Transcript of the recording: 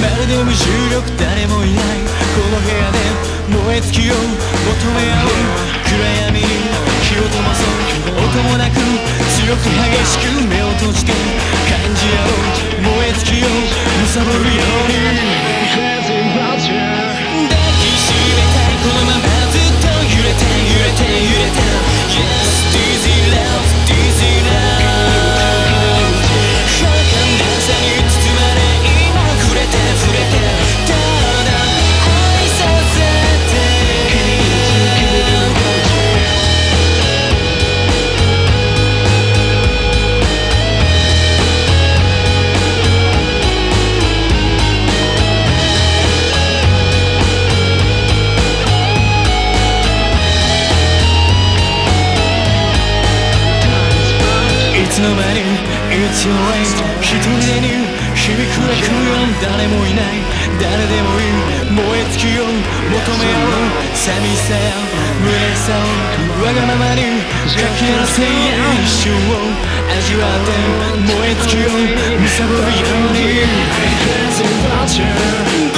まるで無重力誰もいないこの部屋で燃え尽きよう。求め合う暗闇に火を灯そう音もなく強く激しく目を閉じて感じ合おう燃え尽きよう貪るようにに It's your way 一人でに響くエコよ誰もいない。誰でもいい。燃え尽きを求め合う寂しさや虚しさをわがままにかけ合わせや一瞬を味わって燃え尽きを貪るように。ぶつかって壊れる